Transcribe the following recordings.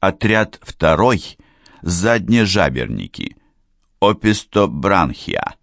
Отряд второй – заднежаберники, опистобранхия.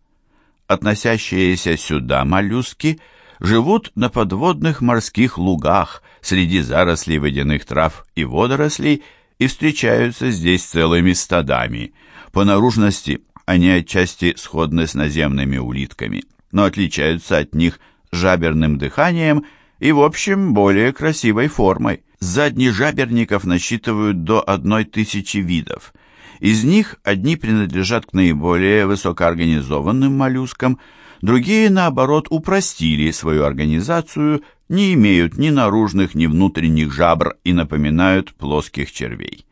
Относящиеся сюда моллюски живут на подводных морских лугах среди зарослей водяных трав и водорослей и встречаются здесь целыми стадами. По наружности они отчасти сходны с наземными улитками, но отличаются от них жаберным дыханием и, в общем, более красивой формой. Заднежаберников насчитывают до одной тысячи видов. Из них одни принадлежат к наиболее высокоорганизованным моллюскам, другие, наоборот, упростили свою организацию, не имеют ни наружных, ни внутренних жабр и напоминают плоских червей.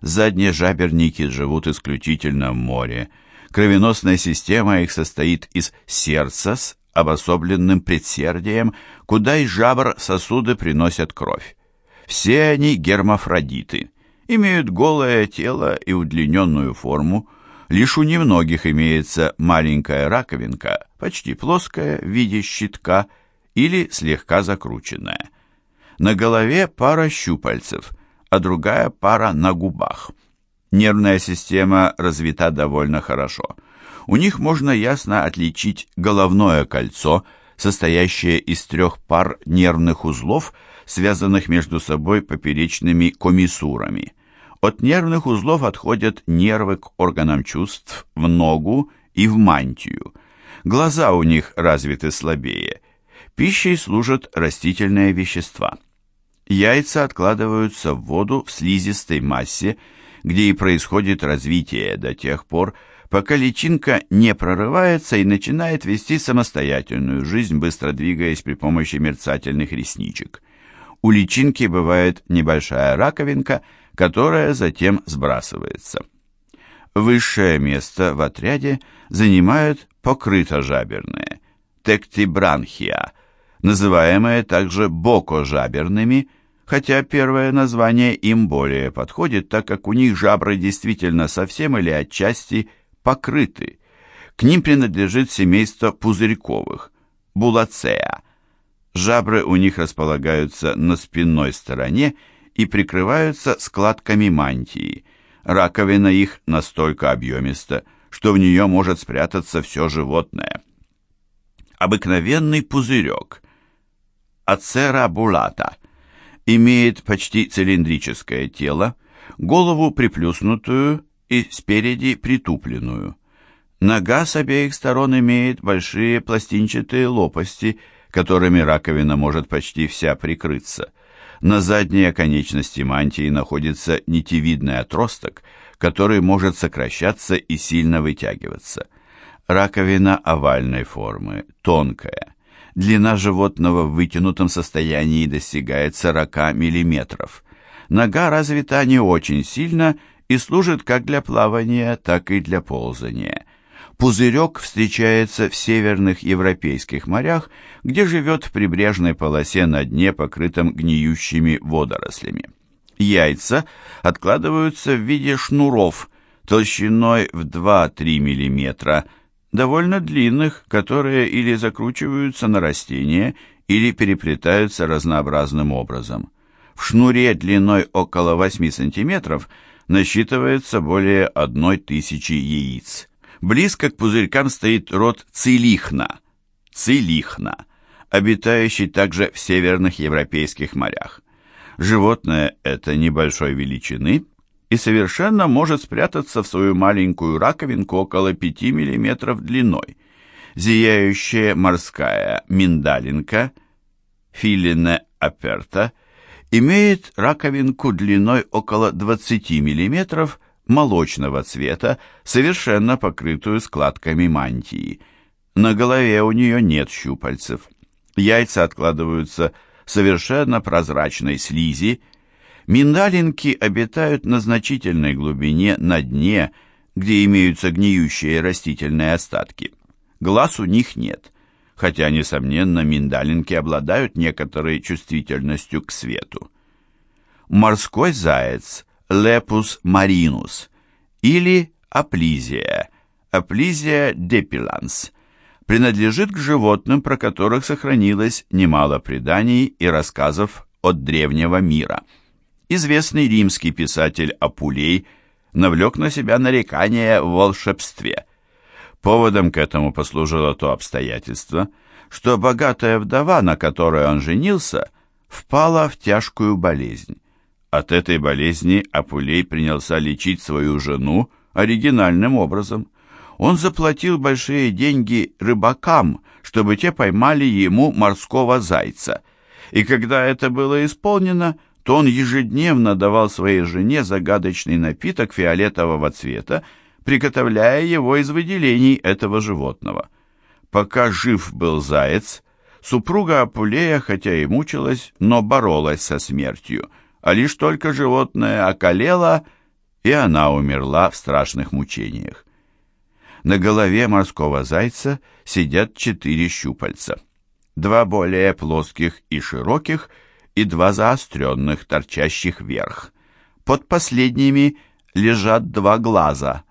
Задние жаберники живут исключительно в море. Кровеносная система их состоит из сердца с обособленным предсердием, куда из жабр сосуды приносят кровь. Все они гермафродиты, имеют голое тело и удлиненную форму, лишь у немногих имеется маленькая раковинка, почти плоская, в виде щитка или слегка закрученная. На голове пара щупальцев, а другая пара на губах. Нервная система развита довольно хорошо. У них можно ясно отличить головное кольцо, состоящее из трех пар нервных узлов – связанных между собой поперечными комиссурами. От нервных узлов отходят нервы к органам чувств, в ногу и в мантию. Глаза у них развиты слабее. Пищей служат растительные вещества. Яйца откладываются в воду в слизистой массе, где и происходит развитие до тех пор, пока личинка не прорывается и начинает вести самостоятельную жизнь, быстро двигаясь при помощи мерцательных ресничек. У личинки бывает небольшая раковинка, которая затем сбрасывается. Высшее место в отряде занимают покрытожаберные, тектибранхия, называемые также бокожаберными, хотя первое название им более подходит, так как у них жабры действительно совсем или отчасти покрыты. К ним принадлежит семейство пузырьковых, булацеа, Жабры у них располагаются на спинной стороне и прикрываются складками мантии. Раковина их настолько объемиста, что в нее может спрятаться все животное. Обыкновенный пузырек ацерабулата имеет почти цилиндрическое тело, голову приплюснутую и спереди притупленную. Нога с обеих сторон имеет большие пластинчатые лопасти – которыми раковина может почти вся прикрыться. На задней оконечности мантии находится нитевидный отросток, который может сокращаться и сильно вытягиваться. Раковина овальной формы, тонкая. Длина животного в вытянутом состоянии достигает 40 мм. Нога развита не очень сильно и служит как для плавания, так и для ползания. Пузырек встречается в северных европейских морях, где живет в прибрежной полосе на дне, покрытом гниющими водорослями. Яйца откладываются в виде шнуров толщиной в 2-3 мм, довольно длинных, которые или закручиваются на растение, или переплетаются разнообразным образом. В шнуре длиной около 8 см насчитывается более 1000 яиц. Близко к пузырькам стоит род цилихна, цилихна, обитающий также в северных европейских морях. Животное это небольшой величины и совершенно может спрятаться в свою маленькую раковинку около 5 мм длиной. Зияющая морская миндалинка, филине аперта, имеет раковинку длиной около 20 мм, молочного цвета, совершенно покрытую складками мантии. На голове у нее нет щупальцев. Яйца откладываются совершенно прозрачной слизи. Миндалинки обитают на значительной глубине на дне, где имеются гниющие растительные остатки. Глаз у них нет, хотя, несомненно, миндалинки обладают некоторой чувствительностью к свету. Морской заяц Lepus marinus или аплизия, аплизия депиланс, принадлежит к животным, про которых сохранилось немало преданий и рассказов от древнего мира. известный римский писатель Апулей навлек на себя нарекания в волшебстве. Поводом к этому послужило то обстоятельство, что богатая вдова, на которой он женился, впала в тяжкую болезнь. От этой болезни Апулей принялся лечить свою жену оригинальным образом. Он заплатил большие деньги рыбакам, чтобы те поймали ему морского зайца. И когда это было исполнено, то он ежедневно давал своей жене загадочный напиток фиолетового цвета, приготовляя его из выделений этого животного. Пока жив был заяц, супруга Апулея, хотя и мучилась, но боролась со смертью, а лишь только животное околело, и она умерла в страшных мучениях. На голове морского зайца сидят четыре щупальца. Два более плоских и широких – и два заостренных, торчащих вверх. Под последними лежат два глаза.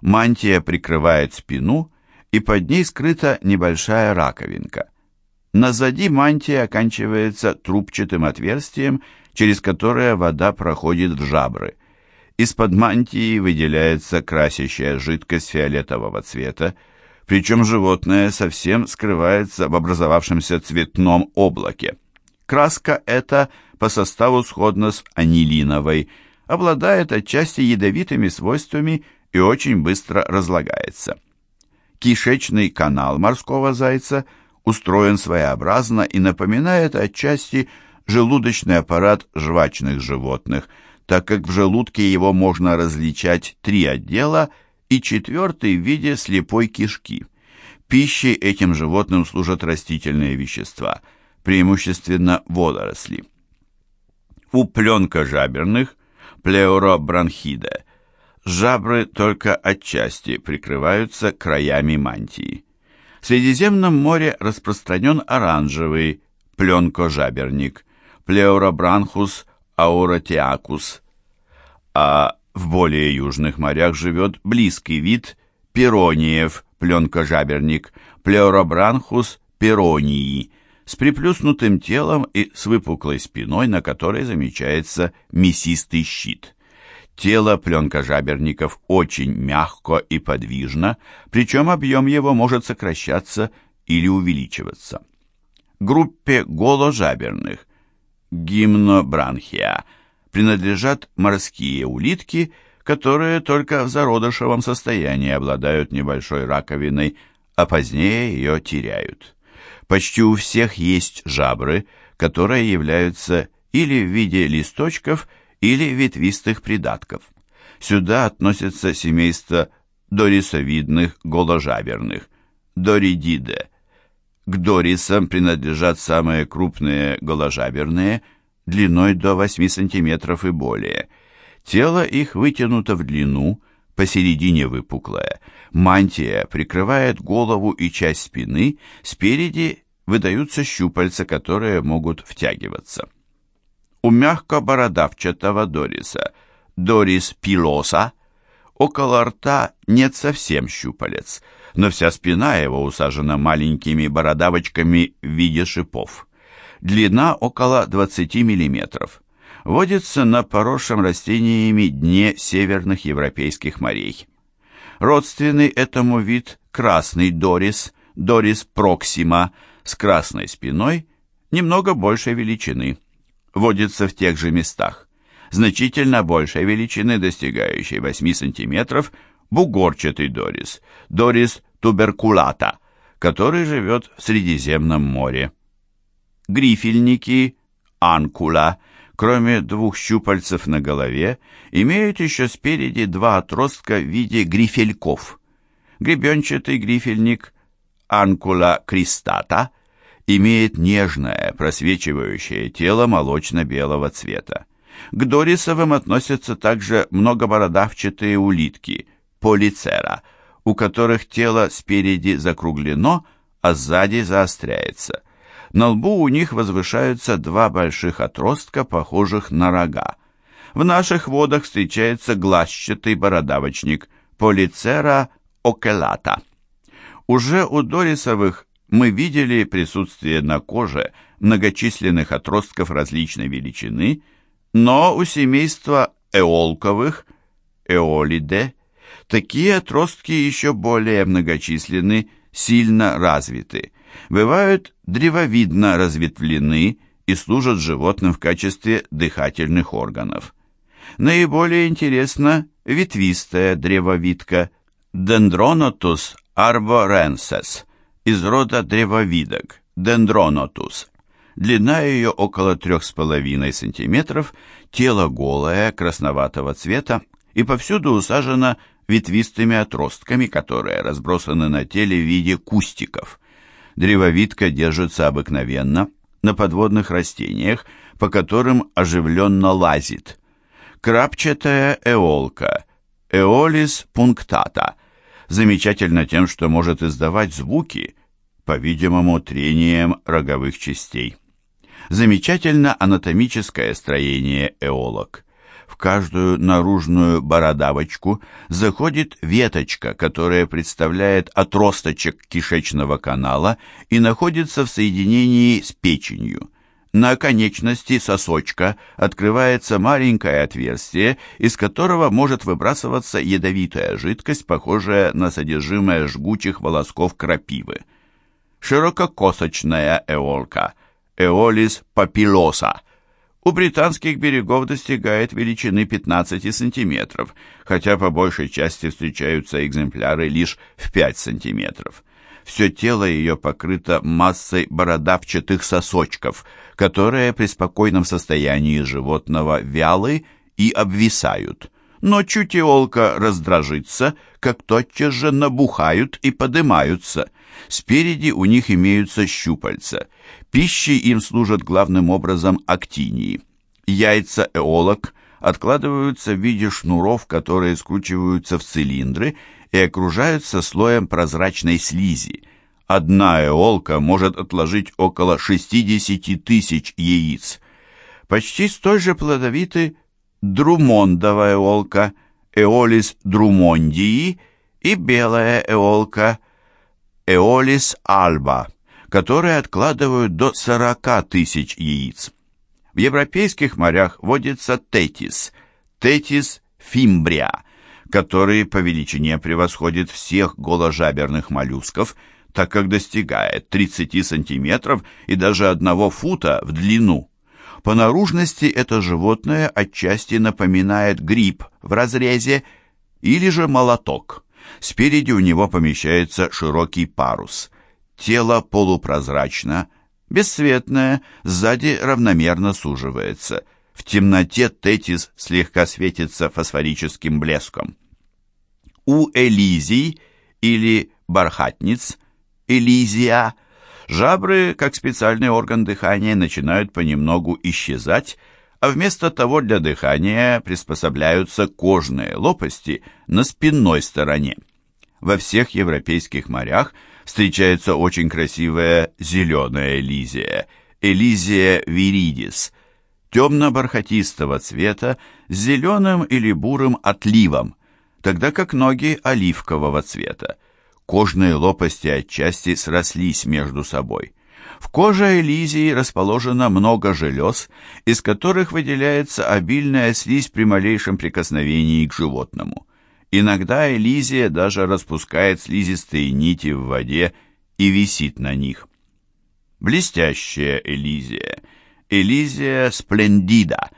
Мантия прикрывает спину, и под ней скрыта небольшая раковинка. Назади мантия оканчивается трубчатым отверстием, через которое вода проходит в жабры. Из-под мантии выделяется красящая жидкость фиолетового цвета, причем животное совсем скрывается в образовавшемся цветном облаке. Краска эта по составу сходна с анилиновой, обладает отчасти ядовитыми свойствами и очень быстро разлагается. Кишечный канал морского зайца устроен своеобразно и напоминает отчасти желудочный аппарат жвачных животных, так как в желудке его можно различать три отдела и четвертый в виде слепой кишки. Пищей этим животным служат растительные вещества – преимущественно водоросли. У пленкожаберных, плеуробронхиде, жабры только отчасти прикрываются краями мантии. В Средиземном море распространен оранжевый пленкожаберник, плеуробранхус ауротиакус, а в более южных морях живет близкий вид пирониев пленкожаберник, плеуробранхус пиронии – с приплюснутым телом и с выпуклой спиной, на которой замечается мясистый щит. Тело пленкожаберников очень мягко и подвижно, причем объем его может сокращаться или увеличиваться. Группе голожаберных гимнобранхия принадлежат морские улитки, которые только в зародышевом состоянии обладают небольшой раковиной, а позднее ее теряют. Почти у всех есть жабры, которые являются или в виде листочков, или ветвистых придатков. Сюда относятся семейство дорисовидных голожаберных, доридиде. К дорисам принадлежат самые крупные голожаберные, длиной до 8 см и более. Тело их вытянуто в длину, посередине выпуклое. Мантия прикрывает голову и часть спины, спереди выдаются щупальца, которые могут втягиваться. У мягко-бородавчатого дориса, дорис пилоса, около рта нет совсем щупалец, но вся спина его усажена маленькими бородавочками в виде шипов. Длина около 20 миллиметров водится на поросшем растениями дне северных европейских морей. Родственный этому вид красный дорис, дорис проксима, с красной спиной, немного большей величины. Водится в тех же местах. Значительно большей величины, достигающей 8 см, бугорчатый дорис, дорис туберкулата, который живет в Средиземном море. Грифельники, анкула – кроме двух щупальцев на голове, имеют еще спереди два отростка в виде грифельков. Гребенчатый грифельник анкула кристата имеет нежное, просвечивающее тело молочно-белого цвета. К дорисовым относятся также многобородавчатые улитки, полицера, у которых тело спереди закруглено, а сзади заостряется – на лбу у них возвышаются два больших отростка, похожих на рога. В наших водах встречается глазчатый бородавочник Полицера окелата. Уже у дорисовых мы видели присутствие на коже многочисленных отростков различной величины, Но у семейства эолковых, эолиде, такие отростки еще более многочисленны, сильно развиты, бывают древовидно разветвлены и служат животным в качестве дыхательных органов. Наиболее интересна ветвистая древовидка Dendronotus arborensis из рода древовидок Dendronotus. Длина ее около 3,5 см, тело голое, красноватого цвета и повсюду усажено ветвистыми отростками, которые разбросаны на теле в виде кустиков. Древовидка держится обыкновенно на подводных растениях, по которым оживленно лазит. Крапчатая эолка, эолис пунктата, замечательна тем, что может издавать звуки, по-видимому, трением роговых частей. Замечательно анатомическое строение эолок. В каждую наружную бородавочку заходит веточка, которая представляет отросточек кишечного канала и находится в соединении с печенью. На конечности сосочка открывается маленькое отверстие, из которого может выбрасываться ядовитая жидкость, похожая на содержимое жгучих волосков крапивы. Ширококосочная эолка, эолис папилоса, у британских берегов достигает величины 15 сантиметров, хотя по большей части встречаются экземпляры лишь в 5 сантиметров. Все тело ее покрыто массой бородавчатых сосочков, которые при спокойном состоянии животного вялы и обвисают. Но чуть иолка раздражится, как тотчас же набухают и подымаются. Спереди у них имеются щупальца. Пищей им служат главным образом актинии. Яйца эолок откладываются в виде шнуров, которые скручиваются в цилиндры и окружаются слоем прозрачной слизи. Одна эолка может отложить около 60 тысяч яиц. Почти столь же плодовиты друмондовая эолка, эолис друмондии и белая эолка, эолис альба, которые откладывают до 40 тысяч яиц. В европейских морях водится тетис, тетис фимбрия, который по величине превосходит всех голожаберных моллюсков, так как достигает 30 сантиметров и даже одного фута в длину. По наружности это животное отчасти напоминает гриб в разрезе или же молоток. Спереди у него помещается широкий парус. Тело полупрозрачно, бесцветное, сзади равномерно суживается. В темноте тетис слегка светится фосфорическим блеском. У элизий или бархатниц, элизия, жабры, как специальный орган дыхания, начинают понемногу исчезать, а вместо того для дыхания приспособляются кожные лопасти на спинной стороне. Во всех европейских морях встречается очень красивая зеленая элизия, элизия виридис, темно-бархатистого цвета с зеленым или бурым отливом, тогда как ноги оливкового цвета. Кожные лопасти отчасти срослись между собой. В коже элизии расположено много желез, из которых выделяется обильная слизь при малейшем прикосновении к животному. Иногда элизия даже распускает слизистые нити в воде и висит на них. Блестящая элизия, элизия сплендида,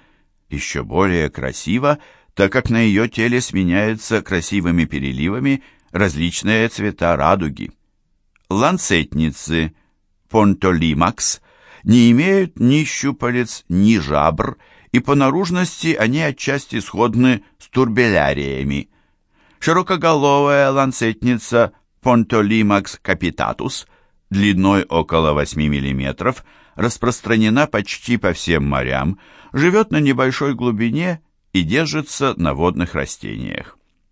еще более красива, так как на ее теле сменяются красивыми переливами различные цвета радуги. Ланцетницы Понтолимакс не имеют ни щупалец, ни жабр, и по наружности они отчасти сходны с турбеляриями. Широкоголовая ланцетница Понтолимакс капитатус длиной около 8 мм распространена почти по всем морям, живет на небольшой глубине и держится на водных растениях.